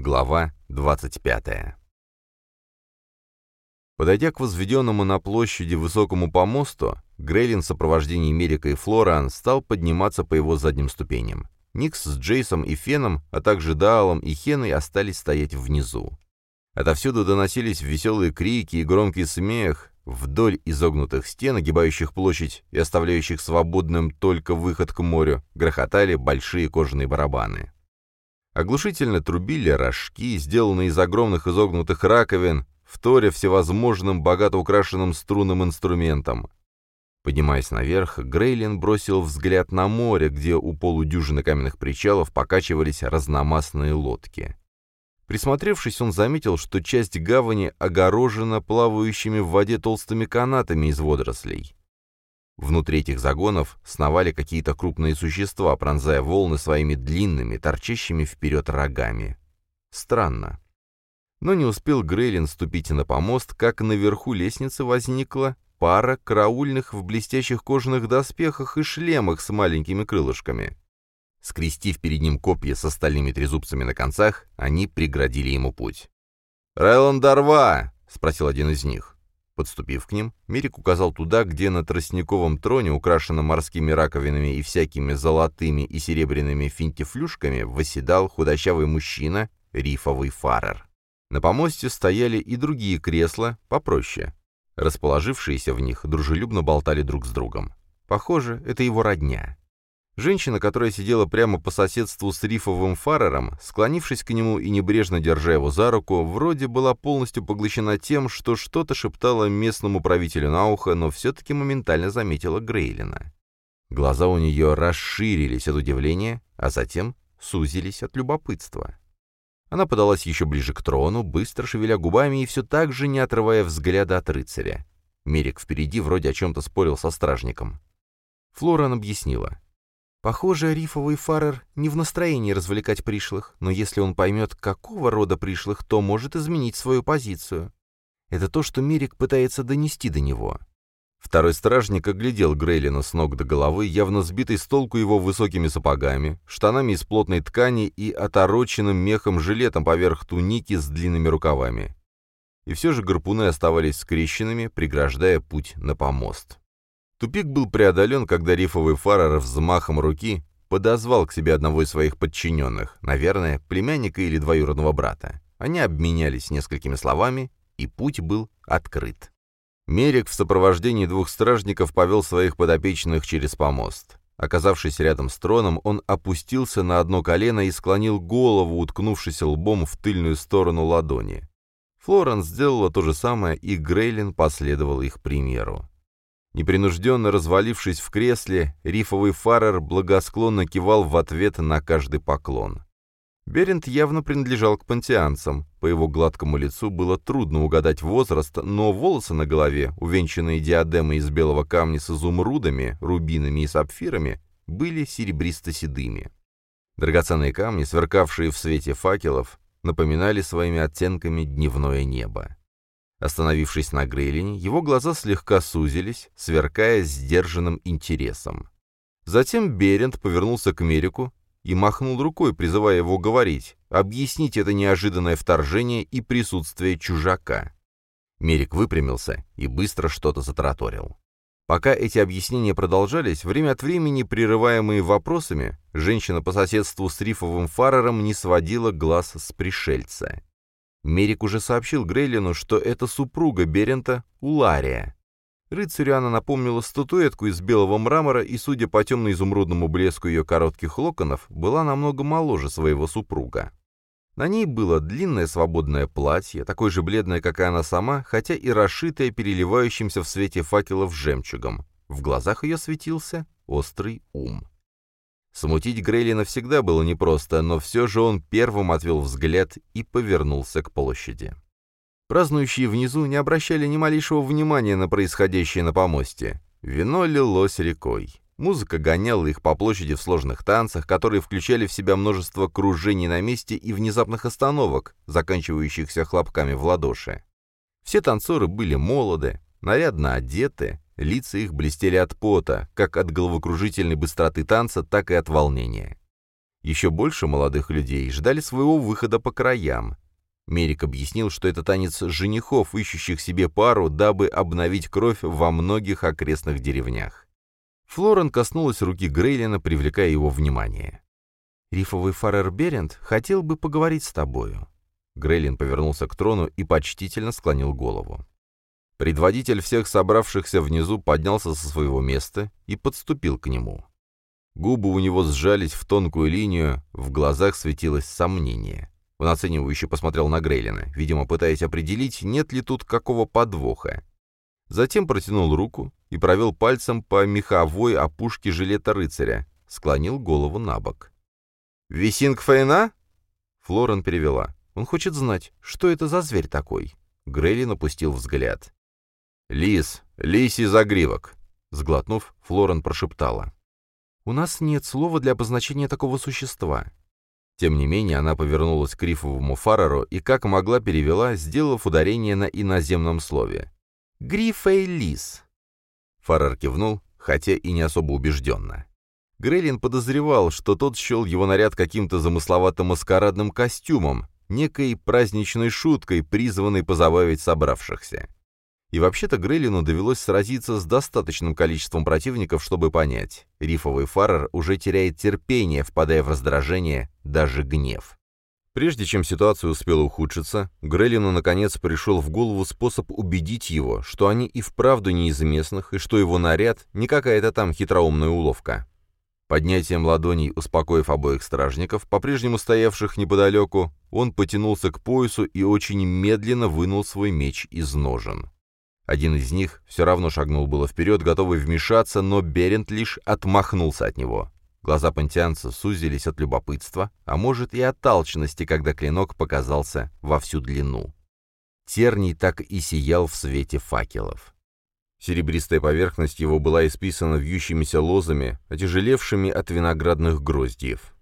Глава 25. Подойдя к возведенному на площади высокому помосту, Грейлин в сопровождении Мерика и Флоран стал подниматься по его задним ступеням. Никс с Джейсом и Феном, а также Даалом и Хеной остались стоять внизу. Отовсюду доносились веселые крики и громкий смех, вдоль изогнутых стен, огибающих площадь и оставляющих свободным только выход к морю, грохотали большие кожаные барабаны. Оглушительно трубили рожки, сделанные из огромных изогнутых раковин, вторя всевозможным богато украшенным струнным инструментом. Поднимаясь наверх, Грейлин бросил взгляд на море, где у полудюжины каменных причалов покачивались разномастные лодки. Присмотревшись, он заметил, что часть гавани огорожена плавающими в воде толстыми канатами из водорослей. Внутри этих загонов сновали какие-то крупные существа, пронзая волны своими длинными, торчащими вперед рогами. Странно. Но не успел Грейлин ступить на помост, как наверху лестницы возникла пара караульных в блестящих кожаных доспехах и шлемах с маленькими крылышками. Скрестив перед ним копья со стальными трезубцами на концах, они преградили ему путь. «Райлан Дарва!» — спросил один из них. Подступив к ним, Мирик указал туда, где на тростниковом троне, украшенном морскими раковинами и всякими золотыми и серебряными финтифлюшками, восседал худощавый мужчина, рифовый фарер. На помосте стояли и другие кресла, попроще. Расположившиеся в них дружелюбно болтали друг с другом. Похоже, это его родня. Женщина, которая сидела прямо по соседству с рифовым фарером, склонившись к нему и небрежно держа его за руку, вроде была полностью поглощена тем, что что-то шептала местному правителю на ухо, но все-таки моментально заметила Грейлина. Глаза у нее расширились от удивления, а затем сузились от любопытства. Она подалась еще ближе к трону, быстро шевеля губами и все так же не отрывая взгляда от рыцаря. Мерик впереди вроде о чем-то спорил со стражником. Флоран объяснила. «Похоже, рифовый фарер не в настроении развлекать пришлых, но если он поймет, какого рода пришлых, то может изменить свою позицию. Это то, что Мерик пытается донести до него. Второй стражник оглядел Грейлина с ног до головы, явно сбитый с толку его высокими сапогами, штанами из плотной ткани и отороченным мехом жилетом поверх туники с длинными рукавами. И все же гарпуны оставались скрещенными, преграждая путь на помост. Тупик был преодолен, когда рифовый фарер взмахом руки подозвал к себе одного из своих подчиненных, наверное, племянника или двоюродного брата. Они обменялись несколькими словами, и путь был открыт. Мерик в сопровождении двух стражников повел своих подопечных через помост. Оказавшись рядом с троном, он опустился на одно колено и склонил голову, уткнувшись лбом в тыльную сторону ладони. Флоренс сделала то же самое, и Грейлин последовал их примеру. Непринужденно развалившись в кресле, рифовый фарер благосклонно кивал в ответ на каждый поклон. Берент явно принадлежал к пантеанцам. По его гладкому лицу было трудно угадать возраст, но волосы на голове, увенчанные диадемой из белого камня с изумрудами, рубинами и сапфирами, были серебристо-седыми. Драгоценные камни, сверкавшие в свете факелов, напоминали своими оттенками дневное небо. Остановившись на Грейлине, его глаза слегка сузились, сверкая сдержанным интересом. Затем Берент повернулся к Мерику и махнул рукой, призывая его говорить, объяснить это неожиданное вторжение и присутствие чужака. Мерик выпрямился и быстро что-то затараторил. Пока эти объяснения продолжались, время от времени, прерываемые вопросами, женщина по соседству с рифовым фарером не сводила глаз с пришельца. Мерик уже сообщил Грейлину, что это супруга Берента Улария. Рыцарю она напомнила статуэтку из белого мрамора и, судя по темно-изумрудному блеску ее коротких локонов, была намного моложе своего супруга. На ней было длинное свободное платье, такое же бледное, как и она сама, хотя и расшитое переливающимся в свете факелов жемчугом. В глазах ее светился острый ум. Смутить Грейлина всегда было непросто, но все же он первым отвел взгляд и повернулся к площади. Празднующие внизу не обращали ни малейшего внимания на происходящее на помосте. Вино лилось рекой. Музыка гоняла их по площади в сложных танцах, которые включали в себя множество кружений на месте и внезапных остановок, заканчивающихся хлопками в ладоши. Все танцоры были молоды, нарядно одеты, лица их блестели от пота, как от головокружительной быстроты танца, так и от волнения. Еще больше молодых людей ждали своего выхода по краям. Мерик объяснил, что это танец женихов, ищущих себе пару, дабы обновить кровь во многих окрестных деревнях. Флорен коснулась руки Грейлина, привлекая его внимание. «Рифовый Фарер Берент хотел бы поговорить с тобою». Грейлин повернулся к трону и почтительно склонил голову. Предводитель всех собравшихся внизу поднялся со своего места и подступил к нему. Губы у него сжались в тонкую линию, в глазах светилось сомнение. Он оценивающе посмотрел на Грейлина, видимо, пытаясь определить, нет ли тут какого подвоха. Затем протянул руку и провел пальцем по меховой опушке жилета рыцаря, склонил голову на бок. «Висинг Фейна?» Флорен перевела. «Он хочет знать, что это за зверь такой?» Грейлин опустил взгляд. «Лис, лисий загривок», — сглотнув, Флорен прошептала. «У нас нет слова для обозначения такого существа». Тем не менее, она повернулась к рифовому фареру и, как могла, перевела, сделав ударение на иноземном слове. «Грифей лис». Фарер кивнул, хотя и не особо убежденно. Грейлин подозревал, что тот счел его наряд каким-то замысловатым маскарадным костюмом, некой праздничной шуткой, призванной позабавить собравшихся. И вообще-то Грейлину довелось сразиться с достаточным количеством противников, чтобы понять, рифовый фарер уже теряет терпение, впадая в раздражение, даже гнев. Прежде чем ситуация успела ухудшиться, Грейлину наконец пришел в голову способ убедить его, что они и вправду не из местных, и что его наряд не какая-то там хитроумная уловка. Поднятием ладоней, успокоив обоих стражников, по-прежнему стоявших неподалеку, он потянулся к поясу и очень медленно вынул свой меч из ножен. Один из них все равно шагнул было вперед, готовый вмешаться, но Берент лишь отмахнулся от него. Глаза пантеанца сузились от любопытства, а может и от толчности, когда клинок показался во всю длину. Терний так и сиял в свете факелов. Серебристая поверхность его была исписана вьющимися лозами, отяжелевшими от виноградных гроздьев.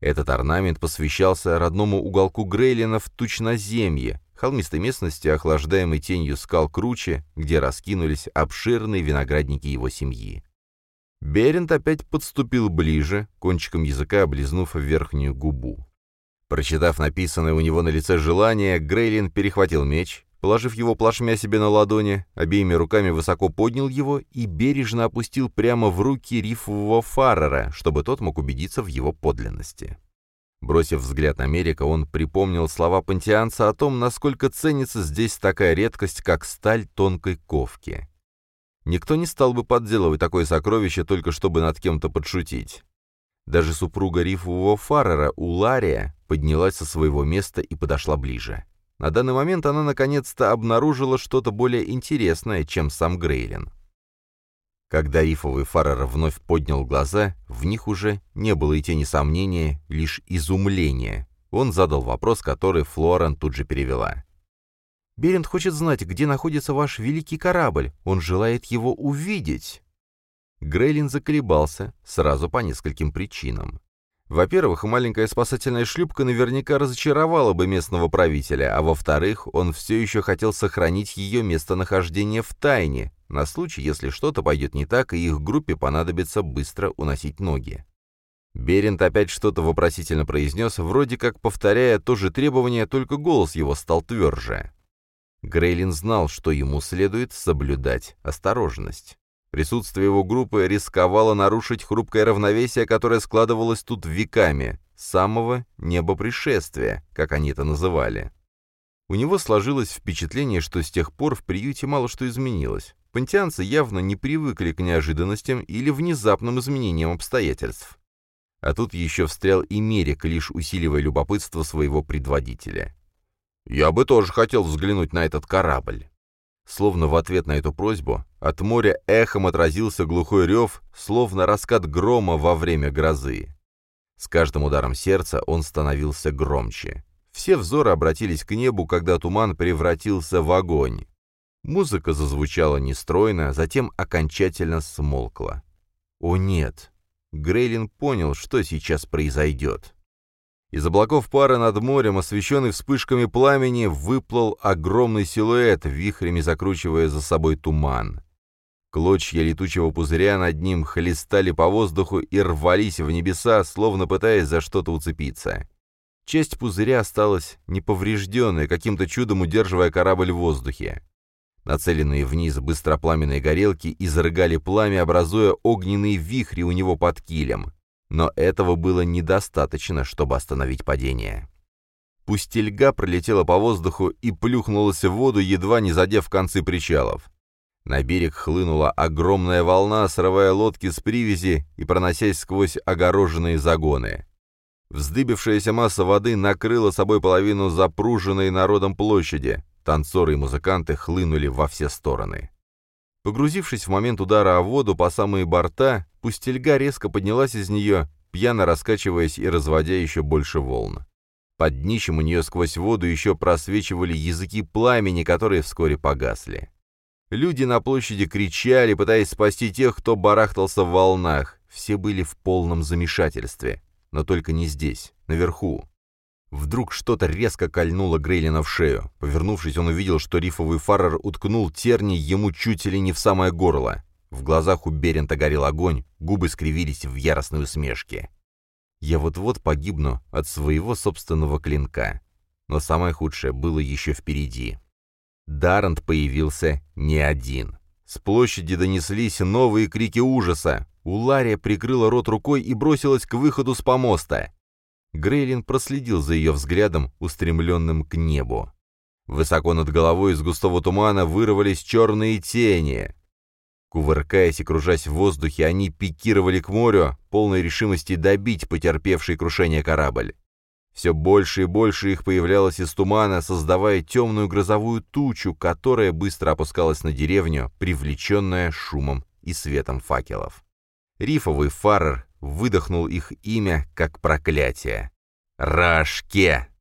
Этот орнамент посвящался родному уголку Грейлина в Тучноземье, холмистой местности, охлаждаемой тенью скал круче, где раскинулись обширные виноградники его семьи. Берент опять подступил ближе, кончиком языка облизнув верхнюю губу. Прочитав написанное у него на лице желание, Грейлин перехватил меч, положив его плашмя себе на ладони, обеими руками высоко поднял его и бережно опустил прямо в руки рифового фаррера, чтобы тот мог убедиться в его подлинности. Бросив взгляд на Мерика, он припомнил слова пантеанца о том, насколько ценится здесь такая редкость, как сталь тонкой ковки. Никто не стал бы подделывать такое сокровище только чтобы над кем-то подшутить. Даже супруга рифового фаррера, Улария, поднялась со своего места и подошла ближе. На данный момент она наконец-то обнаружила что-то более интересное, чем сам Грейлин. Когда рифовый фарер вновь поднял глаза, в них уже не было и тени сомнения, лишь изумление. Он задал вопрос, который Флорен тут же перевела. «Берент хочет знать, где находится ваш великий корабль. Он желает его увидеть». Грейлин заколебался, сразу по нескольким причинам. Во-первых, маленькая спасательная шлюпка наверняка разочаровала бы местного правителя, а во-вторых, он все еще хотел сохранить ее местонахождение в тайне, на случай, если что-то пойдет не так, и их группе понадобится быстро уносить ноги. Берент опять что-то вопросительно произнес, вроде как повторяя то же требование, только голос его стал тверже. Грейлин знал, что ему следует соблюдать осторожность. Присутствие его группы рисковало нарушить хрупкое равновесие, которое складывалось тут веками, самого небопришествия, как они это называли. У него сложилось впечатление, что с тех пор в приюте мало что изменилось. Пантеанцы явно не привыкли к неожиданностям или внезапным изменениям обстоятельств. А тут еще встрял и Мерик, лишь усиливая любопытство своего предводителя. «Я бы тоже хотел взглянуть на этот корабль». Словно в ответ на эту просьбу от моря эхом отразился глухой рев, словно раскат грома во время грозы. С каждым ударом сердца он становился громче. Все взоры обратились к небу, когда туман превратился в огонь. Музыка зазвучала нестройно, затем окончательно смолкла. О нет! Грейлин понял, что сейчас произойдет. Из облаков пара над морем, освещенный вспышками пламени, выплыл огромный силуэт, вихрями закручивая за собой туман. Клочья летучего пузыря над ним хлестали по воздуху и рвались в небеса, словно пытаясь за что-то уцепиться. Часть пузыря осталась неповрежденной, каким-то чудом удерживая корабль в воздухе. Нацеленные вниз быстропламенные горелки изрыгали пламя, образуя огненные вихри у него под килем. Но этого было недостаточно, чтобы остановить падение. Пустельга пролетела по воздуху и плюхнулась в воду, едва не задев концы причалов. На берег хлынула огромная волна, срывая лодки с привязи и проносясь сквозь огороженные загоны. Вздыбившаяся масса воды накрыла собой половину запруженной народом площади. Танцоры и музыканты хлынули во все стороны. Погрузившись в момент удара о воду по самые борта, пустельга резко поднялась из нее, пьяно раскачиваясь и разводя еще больше волн. Под днищем у нее сквозь воду еще просвечивали языки пламени, которые вскоре погасли. Люди на площади кричали, пытаясь спасти тех, кто барахтался в волнах. Все были в полном замешательстве. Но только не здесь, наверху. Вдруг что-то резко кольнуло Грейлина в шею. Повернувшись, он увидел, что рифовый фарер уткнул терни ему чуть ли не в самое горло. В глазах у Берента горел огонь, губы скривились в яростной усмешке. «Я вот-вот погибну от своего собственного клинка». Но самое худшее было еще впереди. Дарант появился не один. С площади донеслись новые крики ужаса. Улария прикрыла рот рукой и бросилась к выходу с помоста. Грейлин проследил за ее взглядом, устремленным к небу. Высоко над головой из густого тумана вырвались черные тени. Кувыркаясь и кружась в воздухе, они пикировали к морю, полной решимости добить потерпевший крушение корабль. Все больше и больше их появлялось из тумана, создавая темную грозовую тучу, которая быстро опускалась на деревню, привлеченная шумом и светом факелов. Рифовый фарер выдохнул их имя как проклятие. «Рашке!»